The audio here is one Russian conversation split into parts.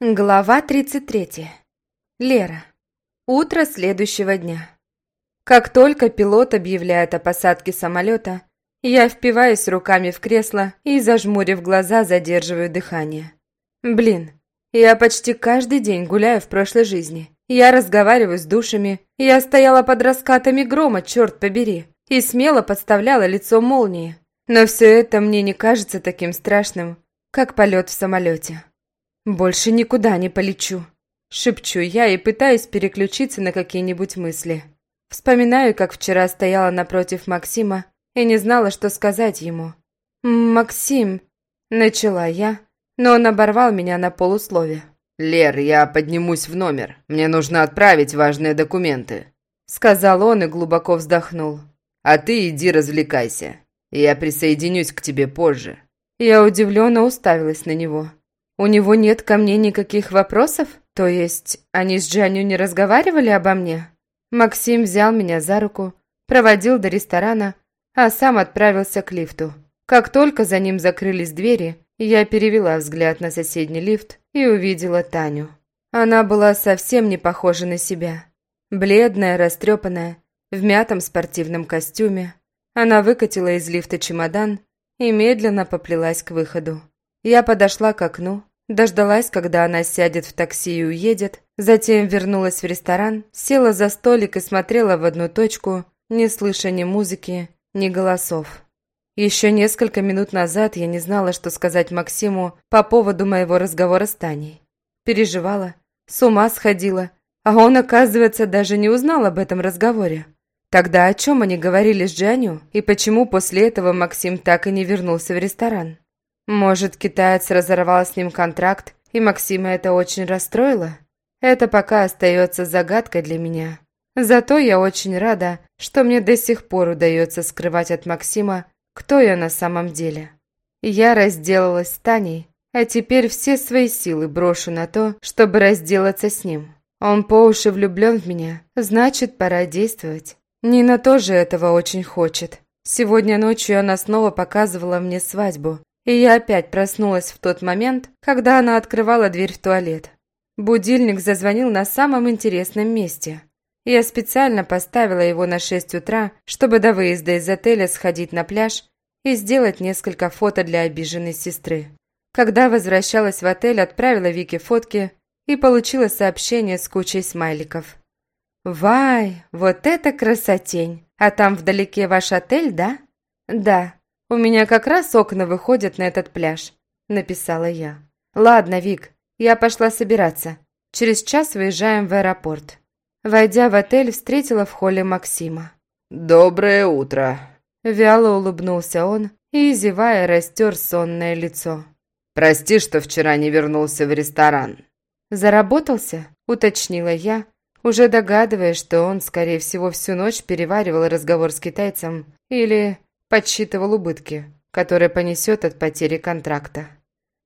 Глава 33. Лера. Утро следующего дня. Как только пилот объявляет о посадке самолета, я впиваюсь руками в кресло и, зажмурив глаза, задерживаю дыхание. Блин, я почти каждый день гуляю в прошлой жизни. Я разговариваю с душами, я стояла под раскатами грома, черт побери, и смело подставляла лицо молнии. Но все это мне не кажется таким страшным, как полет в самолете. «Больше никуда не полечу», – шепчу я и пытаюсь переключиться на какие-нибудь мысли. Вспоминаю, как вчера стояла напротив Максима и не знала, что сказать ему. «Максим», – начала я, но он оборвал меня на полуслове. «Лер, я поднимусь в номер. Мне нужно отправить важные документы», – сказал он и глубоко вздохнул. «А ты иди развлекайся. Я присоединюсь к тебе позже». Я удивленно уставилась на него. У него нет ко мне никаких вопросов? То есть, они с Джаню не разговаривали обо мне? Максим взял меня за руку, проводил до ресторана, а сам отправился к лифту. Как только за ним закрылись двери, я перевела взгляд на соседний лифт и увидела Таню. Она была совсем не похожа на себя. Бледная, растрепанная, в мятом спортивном костюме. Она выкатила из лифта чемодан и медленно поплелась к выходу. Я подошла к окну, Дождалась, когда она сядет в такси и уедет, затем вернулась в ресторан, села за столик и смотрела в одну точку, не слыша ни музыки, ни голосов. Еще несколько минут назад я не знала, что сказать Максиму по поводу моего разговора с Таней. Переживала, с ума сходила, а он, оказывается, даже не узнал об этом разговоре. Тогда о чем они говорили с Джаню, и почему после этого Максим так и не вернулся в ресторан? Может, китаец разорвал с ним контракт, и Максима это очень расстроило? Это пока остается загадкой для меня. Зато я очень рада, что мне до сих пор удается скрывать от Максима, кто я на самом деле. Я разделалась с Таней, а теперь все свои силы брошу на то, чтобы разделаться с ним. Он по уши влюблен в меня, значит, пора действовать. Нина тоже этого очень хочет. Сегодня ночью она снова показывала мне свадьбу, и я опять проснулась в тот момент, когда она открывала дверь в туалет. Будильник зазвонил на самом интересном месте. Я специально поставила его на 6 утра, чтобы до выезда из отеля сходить на пляж и сделать несколько фото для обиженной сестры. Когда возвращалась в отель, отправила Вике фотки и получила сообщение с кучей смайликов. «Вай, вот это красотень! А там вдалеке ваш отель, да?» «Да», «У меня как раз окна выходят на этот пляж», – написала я. «Ладно, Вик, я пошла собираться. Через час выезжаем в аэропорт». Войдя в отель, встретила в холле Максима. «Доброе утро!» Вяло улыбнулся он и, зевая, растер сонное лицо. «Прости, что вчера не вернулся в ресторан». «Заработался?» – уточнила я, уже догадываясь, что он, скорее всего, всю ночь переваривал разговор с китайцем или подсчитывал убытки, которые понесет от потери контракта.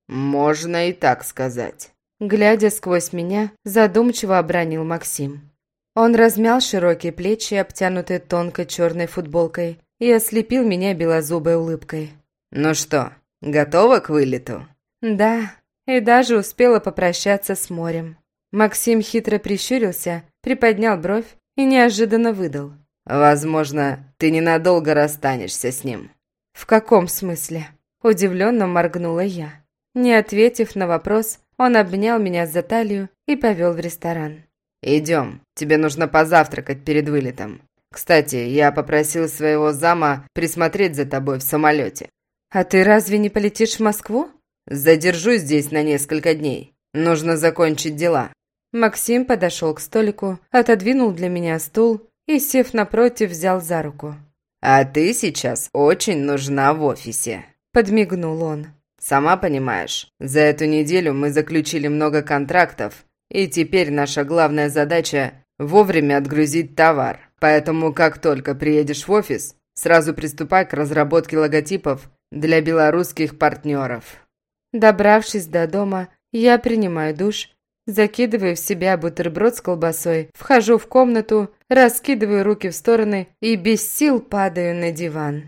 «Можно и так сказать». Глядя сквозь меня, задумчиво обронил Максим. Он размял широкие плечи, обтянутые тонкой черной футболкой, и ослепил меня белозубой улыбкой. «Ну что, готова к вылету?» «Да, и даже успела попрощаться с морем». Максим хитро прищурился, приподнял бровь и неожиданно выдал. Возможно, ты ненадолго расстанешься с ним. В каком смысле? Удивленно моргнула я. Не ответив на вопрос, он обнял меня за талию и повел в ресторан. «Идем, тебе нужно позавтракать перед вылетом. Кстати, я попросил своего зама присмотреть за тобой в самолете». «А ты разве не полетишь в Москву?» «Задержусь здесь на несколько дней. Нужно закончить дела». Максим подошел к столику, отодвинул для меня стул и, сев напротив, взял за руку. «А ты сейчас очень нужна в офисе», – подмигнул он. «Сама понимаешь, за эту неделю мы заключили много контрактов, и теперь наша главная задача – вовремя отгрузить товар. Поэтому, как только приедешь в офис, сразу приступай к разработке логотипов для белорусских партнеров». Добравшись до дома, я принимаю душ Закидываю в себя бутерброд с колбасой, вхожу в комнату, раскидываю руки в стороны и без сил падаю на диван.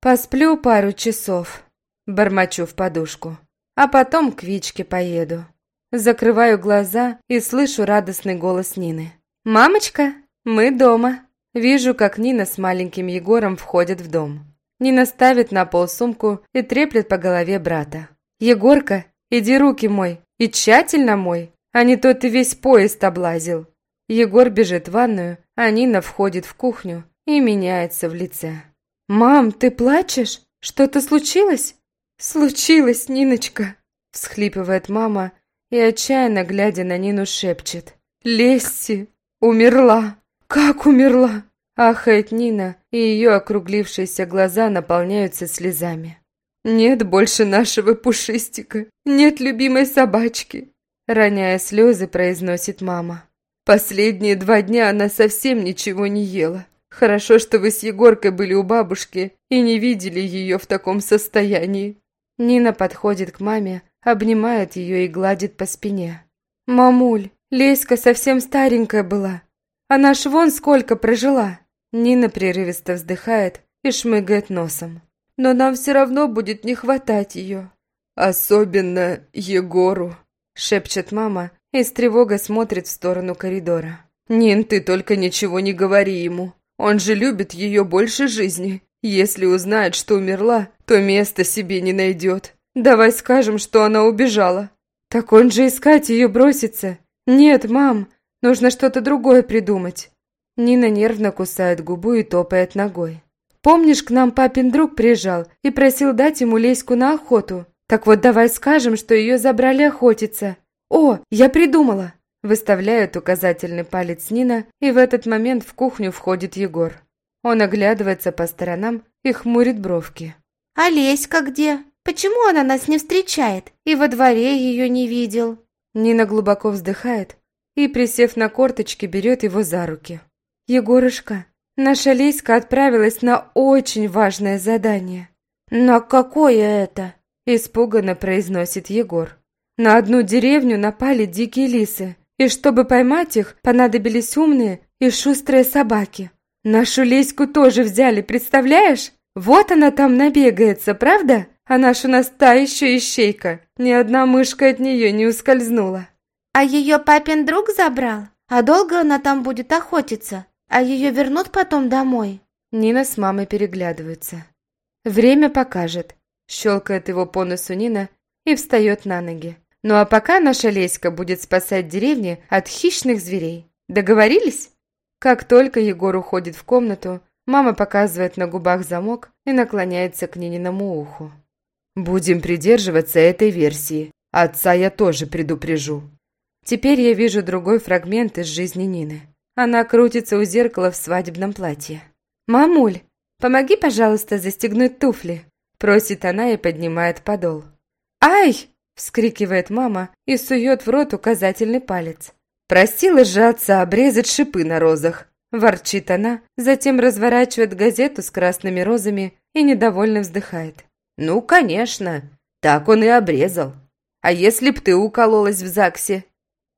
Посплю пару часов, бормочу в подушку, а потом к Вичке поеду. Закрываю глаза и слышу радостный голос Нины. «Мамочка, мы дома!» Вижу, как Нина с маленьким Егором входят в дом. Нина ставит на пол сумку и треплет по голове брата. «Егорка, иди руки мой, и тщательно мой, а не то ты весь поезд облазил». Егор бежит в ванную, а Нина входит в кухню и меняется в лице. «Мам, ты плачешь? Что-то случилось?» «Случилось, Ниночка!» – всхлипывает мама и, отчаянно глядя на Нину, шепчет. «Лесси умерла!» «Как умерла?» – ахает Нина, и ее округлившиеся глаза наполняются слезами. «Нет больше нашего пушистика, нет любимой собачки!» Роняя слезы, произносит мама. «Последние два дня она совсем ничего не ела. Хорошо, что вы с Егоркой были у бабушки и не видели ее в таком состоянии». Нина подходит к маме, обнимает ее и гладит по спине. «Мамуль, Леська совсем старенькая была. Она ж вон сколько прожила!» Нина прерывисто вздыхает и шмыгает носом. «Но нам все равно будет не хватать ее». «Особенно Егору», – шепчет мама и с тревогой смотрит в сторону коридора. «Нин, ты только ничего не говори ему. Он же любит ее больше жизни. Если узнает, что умерла, то места себе не найдет. Давай скажем, что она убежала». «Так он же искать ее бросится». «Нет, мам, нужно что-то другое придумать». Нина нервно кусает губу и топает ногой. «Помнишь, к нам папин друг приезжал и просил дать ему леську на охоту? Так вот давай скажем, что ее забрали охотиться. О, я придумала!» Выставляет указательный палец Нина, и в этот момент в кухню входит Егор. Он оглядывается по сторонам и хмурит бровки. «А Леська где? Почему она нас не встречает? И во дворе ее не видел?» Нина глубоко вздыхает и, присев на корточки, берет его за руки. «Егорушка, наша Леська отправилась на очень важное задание». «На какое это?» – испуганно произносит Егор. «На одну деревню напали дикие лисы, и чтобы поймать их, понадобились умные и шустрые собаки. Нашу Леську тоже взяли, представляешь? Вот она там набегается, правда? А наша нас та еще ищейка. Ни одна мышка от нее не ускользнула». «А ее папин друг забрал? А долго она там будет охотиться? А ее вернут потом домой?» Нина с мамой переглядываются. «Время покажет», – щелкает его по носу Нина и встает на ноги. «Ну а пока наша Леська будет спасать деревни от хищных зверей. Договорились?» Как только Егор уходит в комнату, мама показывает на губах замок и наклоняется к Нининому уху. «Будем придерживаться этой версии. Отца я тоже предупрежу». Теперь я вижу другой фрагмент из жизни Нины. Она крутится у зеркала в свадебном платье. «Мамуль, помоги, пожалуйста, застегнуть туфли», просит она и поднимает подол. «Ай!» – вскрикивает мама и сует в рот указательный палец. «Просила же отца обрезать шипы на розах», – ворчит она, затем разворачивает газету с красными розами и недовольно вздыхает. «Ну, конечно, так он и обрезал. А если б ты укололась в ЗАГСе?»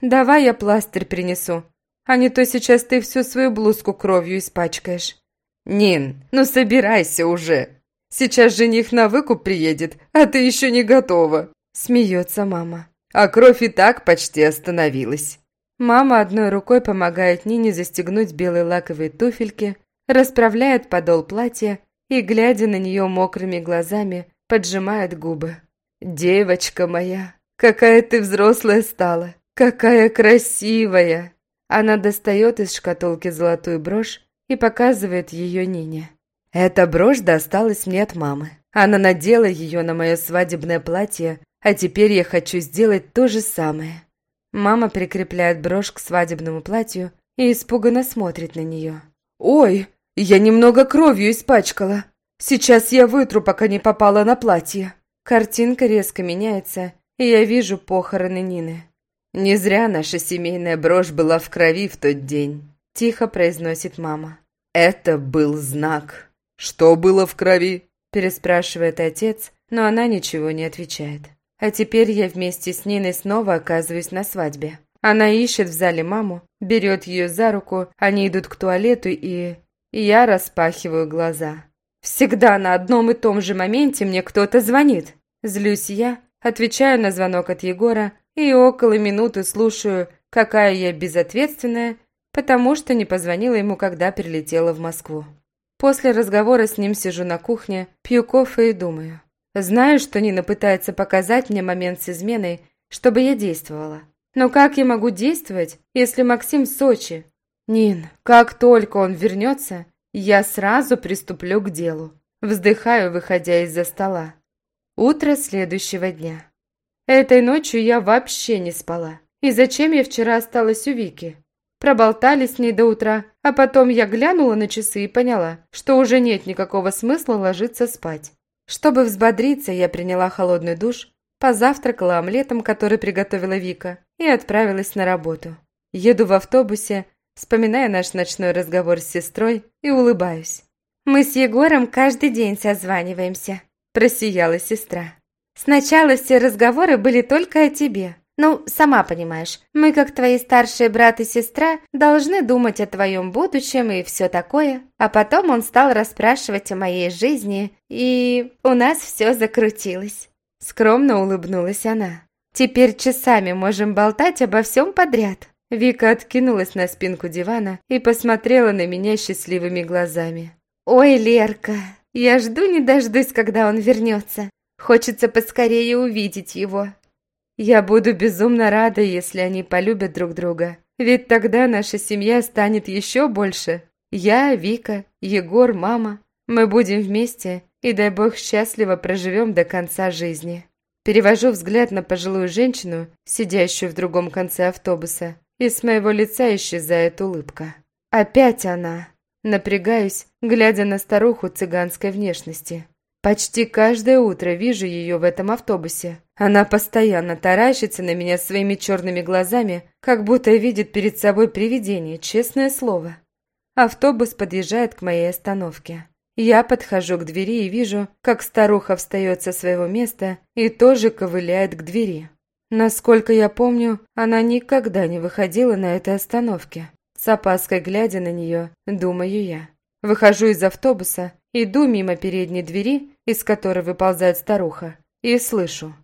«Давай я пластырь принесу, а не то сейчас ты всю свою блузку кровью испачкаешь». «Нин, ну собирайся уже. Сейчас жених на выкуп приедет, а ты еще не готова», – смеется мама. «А кровь и так почти остановилась». Мама одной рукой помогает Нине застегнуть белые лаковые туфельки, расправляет подол платья и, глядя на нее мокрыми глазами, поджимает губы. «Девочка моя, какая ты взрослая стала! Какая красивая!» Она достает из шкатулки золотую брошь и показывает ее Нине. «Эта брошь досталась мне от мамы. Она надела ее на мое свадебное платье, а теперь я хочу сделать то же самое». Мама прикрепляет брошь к свадебному платью и испуганно смотрит на нее. «Ой, я немного кровью испачкала. Сейчас я вытру, пока не попала на платье». Картинка резко меняется, и я вижу похороны Нины. «Не зря наша семейная брошь была в крови в тот день», – тихо произносит мама. «Это был знак». «Что было в крови?» – переспрашивает отец, но она ничего не отвечает. А теперь я вместе с Ниной снова оказываюсь на свадьбе. Она ищет в зале маму, берет ее за руку, они идут к туалету и... и я распахиваю глаза. Всегда на одном и том же моменте мне кто-то звонит. Злюсь я, отвечаю на звонок от Егора и около минуты слушаю, какая я безответственная, потому что не позвонила ему, когда прилетела в Москву. После разговора с ним сижу на кухне, пью кофе и думаю. Знаю, что Нина пытается показать мне момент с изменой, чтобы я действовала. Но как я могу действовать, если Максим в Сочи? Нин, как только он вернется, я сразу приступлю к делу. Вздыхаю, выходя из-за стола. Утро следующего дня. Этой ночью я вообще не спала. И зачем я вчера осталась у Вики? Проболтались с ней до утра, а потом я глянула на часы и поняла, что уже нет никакого смысла ложиться спать. Чтобы взбодриться, я приняла холодный душ, позавтракала омлетом, который приготовила Вика, и отправилась на работу. Еду в автобусе, вспоминая наш ночной разговор с сестрой и улыбаюсь. «Мы с Егором каждый день созваниваемся», – просияла сестра. «Сначала все разговоры были только о тебе. Ну, сама понимаешь, мы, как твои старшие брат и сестра, должны думать о твоем будущем и все такое. А потом он стал расспрашивать о моей жизни, и у нас все закрутилось». Скромно улыбнулась она. «Теперь часами можем болтать обо всем подряд». Вика откинулась на спинку дивана и посмотрела на меня счастливыми глазами. «Ой, Лерка, я жду не дождусь, когда он вернется. Хочется поскорее увидеть его». «Я буду безумно рада, если они полюбят друг друга. Ведь тогда наша семья станет еще больше. Я, Вика, Егор, мама. Мы будем вместе и, дай бог, счастливо проживем до конца жизни». Перевожу взгляд на пожилую женщину, сидящую в другом конце автобуса, и с моего лица исчезает улыбка. Опять она. Напрягаюсь, глядя на старуху цыганской внешности. Почти каждое утро вижу ее в этом автобусе. Она постоянно таращится на меня своими черными глазами, как будто видит перед собой привидение, честное слово. Автобус подъезжает к моей остановке. Я подхожу к двери и вижу, как старуха встает со своего места и тоже ковыляет к двери. Насколько я помню, она никогда не выходила на этой остановке. С опаской глядя на нее, думаю я. Выхожу из автобуса, иду мимо передней двери, из которой выползает старуха, и слышу.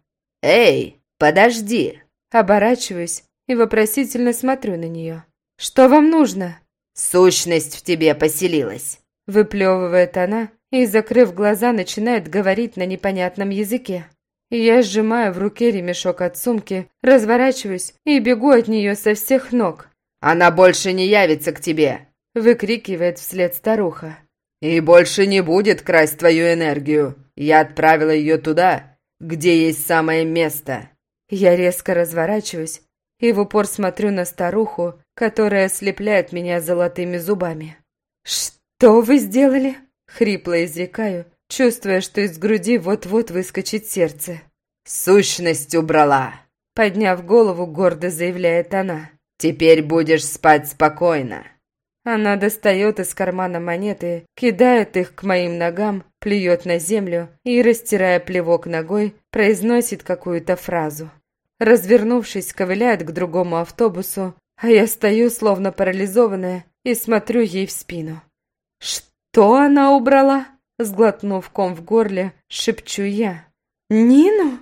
«Эй, подожди!» Оборачиваюсь и вопросительно смотрю на нее. «Что вам нужно?» «Сущность в тебе поселилась!» Выплевывает она и, закрыв глаза, начинает говорить на непонятном языке. Я сжимаю в руке ремешок от сумки, разворачиваюсь и бегу от нее со всех ног. Она больше не явится к тебе!» Выкрикивает вслед старуха. «И больше не будет красть твою энергию. Я отправила ее туда, где есть самое место». Я резко разворачиваюсь и в упор смотрю на старуху, которая ослепляет меня золотыми зубами. «Что вы сделали?» — хрипло изрекаю, чувствуя, что из груди вот-вот выскочит сердце. «Сущность убрала!» Подняв голову, гордо заявляет она. Теперь будешь спать спокойно». Она достает из кармана монеты, кидает их к моим ногам, плюет на землю и, растирая плевок ногой, произносит какую-то фразу. Развернувшись, ковыляет к другому автобусу, а я стою, словно парализованная, и смотрю ей в спину. «Что она убрала?» Сглотнув ком в горле, шепчу я. «Нину?»